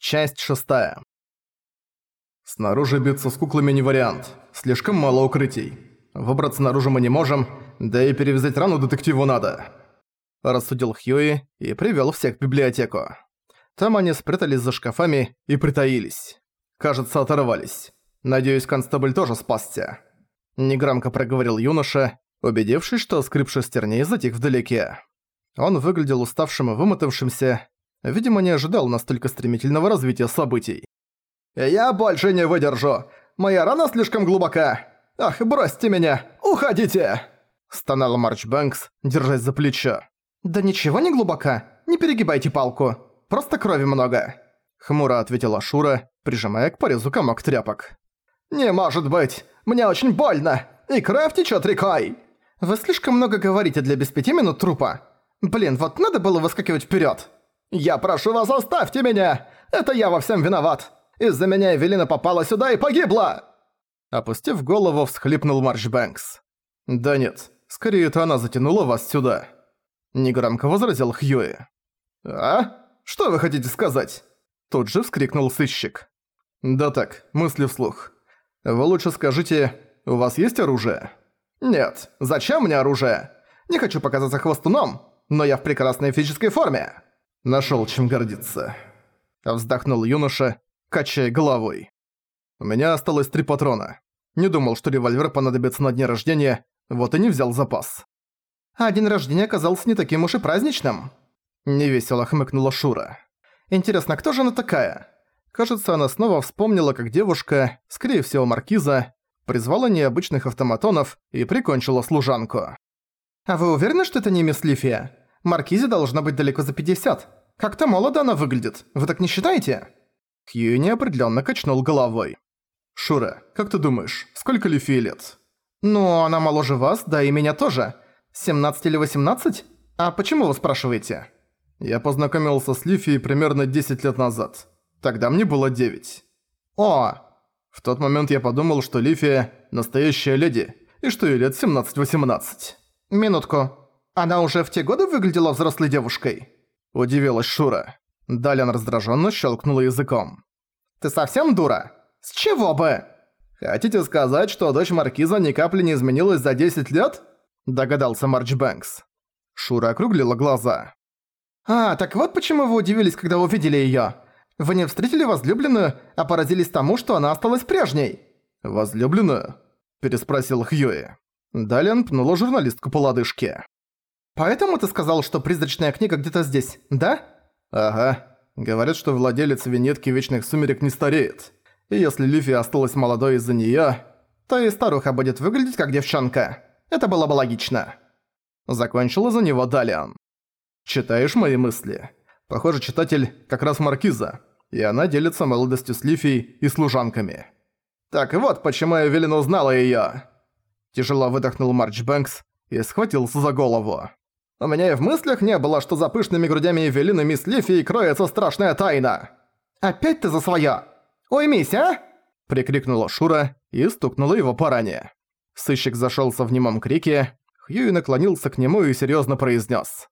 Часть шестая. Снаружи биться с куклами не вариант. Слишком мало укрытий. Выбраться наружу мы не можем, да и перевязать рану детективу надо. Рассудил Хьюи и привёл всех в библиотеку. Там они спрятались за шкафами и притаились. Кажется, оторвались. Надеюсь, констебль тоже спасся. Негромко проговорил юноша, убедившись, что скрип шестерней затих вдалеке. Он выглядел уставшим и вымотавшимся, видимо, не ожидал настолько стремительного развития событий. «Я больше не выдержу! Моя рана слишком глубока! Ах, бросьте меня! Уходите!» Стонал Марч Бэнкс, держась за плечо. «Да ничего не глубока, не перегибайте палку, просто крови много!» Хмуро ответила Шура, прижимая к порезу комок тряпок. «Не может быть! Мне очень больно! И кровь течёт рекой!» «Вы слишком много говорите для без пяти минут трупа. Блин, вот надо было выскакивать вперёд!» «Я прошу вас, оставьте меня! Это я во всем виноват! Из-за меня Эвелина попала сюда и погибла!» Опустив голову, всхлипнул Марш Бэнкс. «Да нет, скорее это она затянула вас сюда», — негромко возразил Хьюи. «А? Что вы хотите сказать?» Тут же вскрикнул сыщик. «Да так, мысли вслух. Вы лучше скажите, у вас есть оружие?» «Нет, зачем мне оружие? Не хочу показаться хвостуном, но я в прекрасной физической форме!» Нашёл чем гордиться. Вздохнул юноша, качая головой. У меня осталось три патрона. Не думал, что револьвер понадобится на дне рождения, вот и не взял запас. А день рождения оказался не таким уж и праздничным. Невесело хмыкнула Шура. Интересно, кто же она такая? Кажется, она снова вспомнила, как девушка, скорее всего маркиза, призвала необычных автоматонов и прикончила служанку. «А вы уверены, что это не мисс Лифия? Маркизе должна быть далеко за 50. Как-то молодо она выглядит. Вы так не считаете?» Хью неопределённо качнул головой. «Шура, как ты думаешь, сколько Лифии лет?» «Ну, она моложе вас, да и меня тоже. 17 или 18? А почему вы спрашиваете?» Я познакомился с Лифией примерно 10 лет назад. Тогда мне было 9. «О!» В тот момент я подумал, что Лифия – настоящая леди, и что ей лет 17-18. «Минутку. Она уже в те годы выглядела взрослой девушкой?» Удивилась Шура. Далян раздраженно щелкнула языком. «Ты совсем дура? С чего бы?» «Хотите сказать, что дочь Маркиза ни капли не изменилась за 10 лет?» Догадался Марч Бэнкс. Шура округлила глаза. «А, так вот почему вы удивились, когда увидели её. Вы не встретили возлюбленную, а поразились тому, что она осталась прежней». «Возлюбленную?» Переспросил Хьюи. Далян пнула журналистку по лодыжке. «Поэтому ты сказал, что призрачная книга где-то здесь, да?» «Ага. Говорят, что владелец винетки Вечных Сумерек не стареет. И если Лифи осталась молодой из-за неё, то и старуха будет выглядеть как девчонка. Это было бы логично». Закончила за него Далиан. «Читаешь мои мысли? Похоже, читатель как раз Маркиза, и она делится молодостью с Лифией и служанками». «Так вот, почему Эвелина узнала её!» Тяжело выдохнул Марч Бэнкс и схватился за голову. У меня и в мыслях не было, что за пышными грудями Эвелины мисс Лифи кроется страшная тайна. «Опять ты за своё? Уймись, а?» Прикрикнула Шура и стукнула его по ране. Сыщик зашёлся в немом крике, Хьюи наклонился к нему и серьёзно произнес: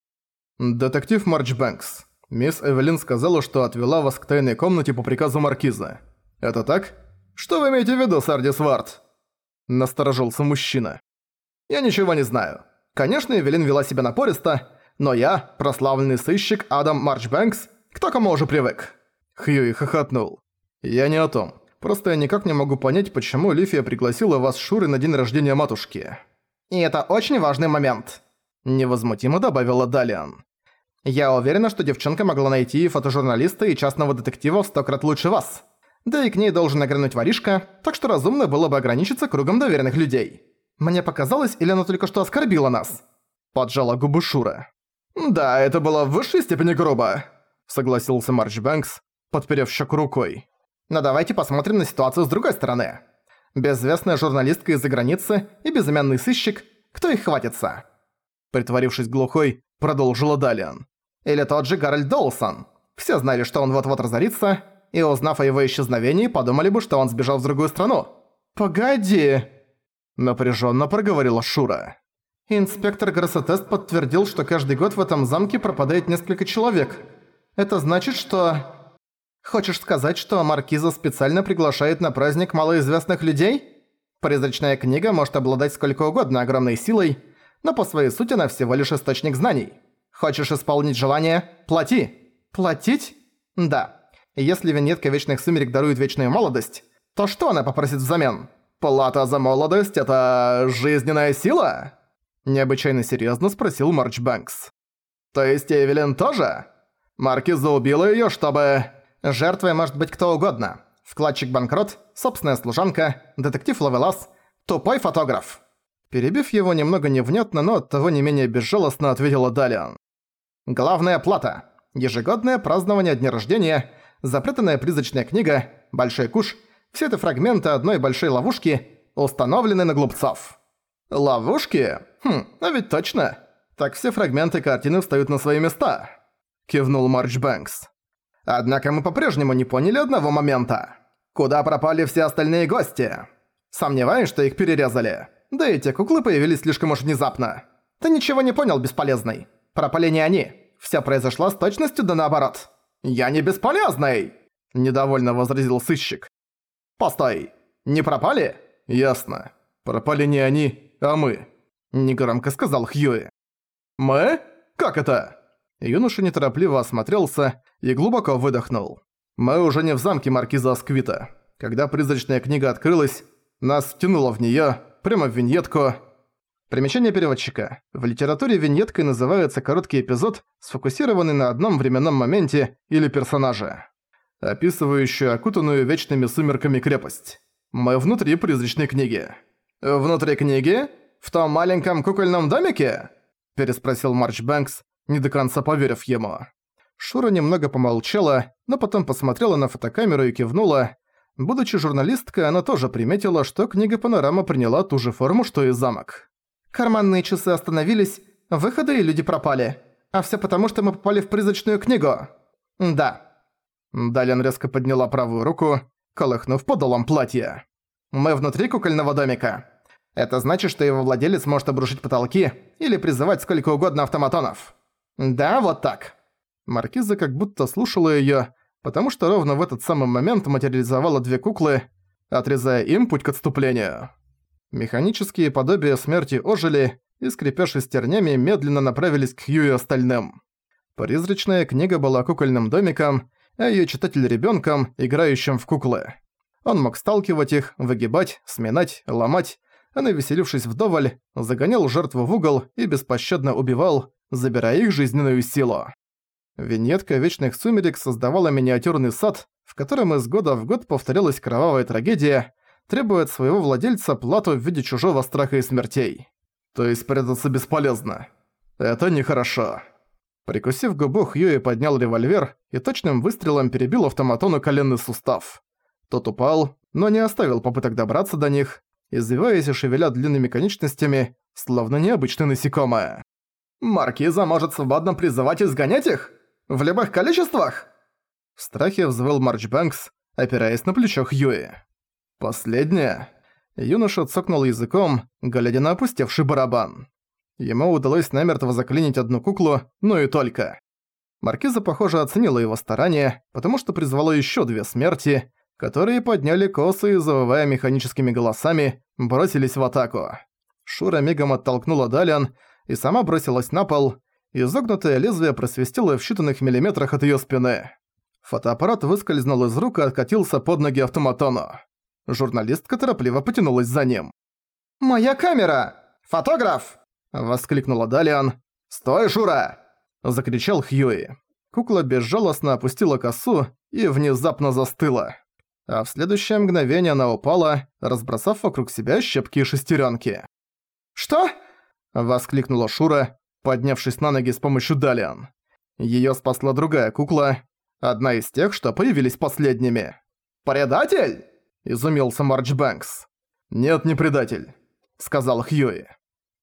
«Детектив Марч Бэнкс, мисс Эвелин сказала, что отвела вас к тайной комнате по приказу Маркиза. Это так? Что вы имеете в виду, Сардис Вард?» Насторожился мужчина. «Я ничего не знаю. Конечно, Эвелин вела себя напористо, но я, прославленный сыщик Адам Марчбэнкс, кто кому уже привык. Хьюи хохотнул. Я не о том. Просто я никак не могу понять, почему Лифия пригласила вас с Шурой на день рождения матушки. И это очень важный момент. Невозмутимо добавила Далиан. Я уверена, что девчонка могла найти фотожурналиста и частного детектива в сто крат лучше вас. Да и к ней должен нагрянуть воришка, так что разумно было бы ограничиться кругом доверенных людей. Мне показалось, или она только что оскорбила нас?» Поджала губы Шура. «Да, это было в высшей степени грубо», согласился Марч Бэнкс, подперев щеку рукой. «Но давайте посмотрим на ситуацию с другой стороны. Безвестная журналистка из-за границы и безымянный сыщик, кто их хватится?» Притворившись глухой, продолжила Далиан. «Или тот же Гарольд Доусон. Все знали, что он вот-вот разорится, и узнав о его исчезновении, подумали бы, что он сбежал в другую страну». «Погоди!» Напряженно проговорила Шура. Инспектор Гроссотест подтвердил, что каждый год в этом замке пропадает несколько человек. Это значит, что... Хочешь сказать, что Маркиза специально приглашает на праздник малоизвестных людей? Призрачная книга может обладать сколько угодно огромной силой, но по своей сути она всего лишь источник знаний. Хочешь исполнить желание – плати. Платить? Да. Если винетка Вечных Сумерек дарует вечную молодость, то что она попросит взамен? Плата за молодость – это жизненная сила? Необычайно серьезно спросил Марч Бэнкс. То есть Эвелин тоже? Маркиза убила её, чтобы... Жертвой может быть кто угодно. Вкладчик-банкрот, собственная служанка, детектив Лавелас, тупой фотограф. Перебив его немного невнятно, но оттого не менее безжалостно ответила Далиан. Главная плата. Ежегодное празднование дня рождения, запретанная призрачная книга, большой куш – все это фрагменты одной большой ловушки, установлены на глупцов. Ловушки? Хм, а ведь точно. Так все фрагменты картины встают на свои места. Кивнул Марч Бэнкс. Однако мы по-прежнему не поняли одного момента. Куда пропали все остальные гости? Сомневаюсь, что их перерезали. Да и те куклы появились слишком уж внезапно. Ты ничего не понял, бесполезный. Пропали не они. Всё произошло с точностью да наоборот. «Я не бесполезный!» – недовольно возразил сыщик. «Постой! Не пропали?» «Ясно. Пропали не они, а мы», – негромко сказал Хьюи. «Мы? Как это?» Юноша неторопливо осмотрелся и глубоко выдохнул. «Мы уже не в замке Маркиза Асквита. Когда призрачная книга открылась, нас втянуло в неё, прямо в виньетку. Примечание переводчика. В литературе виньеткой называется короткий эпизод, сфокусированный на одном временном моменте или персонаже описывающую окутанную вечными сумерками крепость. Мы внутри призрачной книги. «Внутри книги? В том маленьком кукольном домике?» переспросил Марч Бэнкс, не до конца поверив ему. Шура немного помолчала, но потом посмотрела на фотокамеру и кивнула. Будучи журналисткой, она тоже приметила, что книга «Панорама» приняла ту же форму, что и замок. «Карманные часы остановились, выходы и люди пропали. А все потому, что мы попали в призрачную книгу». «Да, Далин резко подняла правую руку, колыхнув подолом платья. «Мы внутри кукольного домика. Это значит, что его владелец может обрушить потолки или призывать сколько угодно автоматонов. Да, вот так». Маркиза как будто слушала её, потому что ровно в этот самый момент материализовала две куклы, отрезая им путь к отступлению. Механические подобия смерти ожили и, скрипя шестернями, медленно направились к Хью и остальным. Призрачная книга была кукольным домиком, а её читатель ребёнком, играющим в куклы. Он мог сталкивать их, выгибать, сминать, ломать, а навеселившись вдоволь, загонял жертву в угол и беспощадно убивал, забирая их жизненную силу. Виньетка Вечных Сумерек создавала миниатюрный сад, в котором из года в год повторялась кровавая трагедия, требуя от своего владельца плату в виде чужого страха и смертей. То есть прятаться бесполезно. Это нехорошо. Прикусив губу, Хьюи поднял револьвер и точным выстрелом перебил автоматону коленный сустав. Тот упал, но не оставил попыток добраться до них, извиваясь и шевеля длинными конечностями, словно необычное насекомое. «Маркиза может свободно призывать и сгонять их? В любых количествах?» В страхе взвыл Марч Бэнкс, опираясь на плечо Хьюи. «Последнее?» Юноша цокнул языком, глядя на опустевший барабан. Ему удалось намертво заклинить одну куклу, но и только. Маркиза, похоже, оценила его старания, потому что призвала еще две смерти, которые подняли косы и, завывая механическими голосами, бросились в атаку. Шура мигом оттолкнула Далиан и сама бросилась на пол, изогнутое лезвие просвистело в считанных миллиметрах от ее спины. Фотоаппарат выскользнул из рук и откатился под ноги автоматону. Журналистка торопливо потянулась за ним. «Моя камера! Фотограф!» Воскликнула Далиан. «Стой, Шура!» Закричал Хьюи. Кукла безжалостно опустила косу и внезапно застыла. А в следующее мгновение она упала, разбросав вокруг себя щепки и шестеренки. «Что?» – воскликнула Шура, поднявшись на ноги с помощью Далиан. Её спасла другая кукла, одна из тех, что появились последними. «Предатель?» – изумился Марч Бэнкс. «Нет, не предатель», – сказал Хьюи.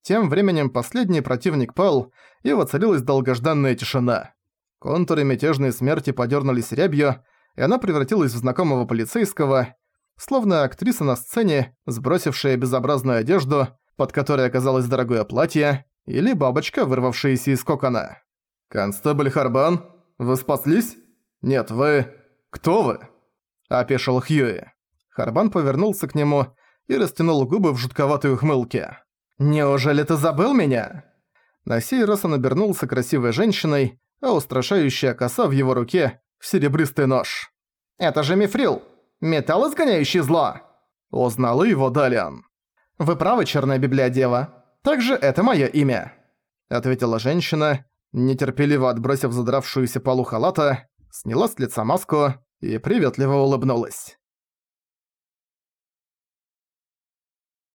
Тем временем последний противник пал, и воцарилась долгожданная тишина. Контуры мятежной смерти подернулись рябью, и она превратилась в знакомого полицейского, словно актриса на сцене, сбросившая безобразную одежду, под которой оказалось дорогое платье, или бабочка, вырвавшаяся из кокона. «Констебль Харбан, вы спаслись? Нет, вы... «Кто вы?» – опешил Хьюи. Харбан повернулся к нему и растянул губы в жутковатой ухмылке. «Неужели ты забыл меня?» На сей раз он обернулся красивой женщиной, а устрашающая коса в его руке – серебристый нож. «Это же мифрил! Металл, изгоняющий зло!» Узнала его Далиан. «Вы правы, черная библиодева. Также это мое имя», — ответила женщина, нетерпеливо отбросив задравшуюся полу халата, сняла с лица маску и приветливо улыбнулась.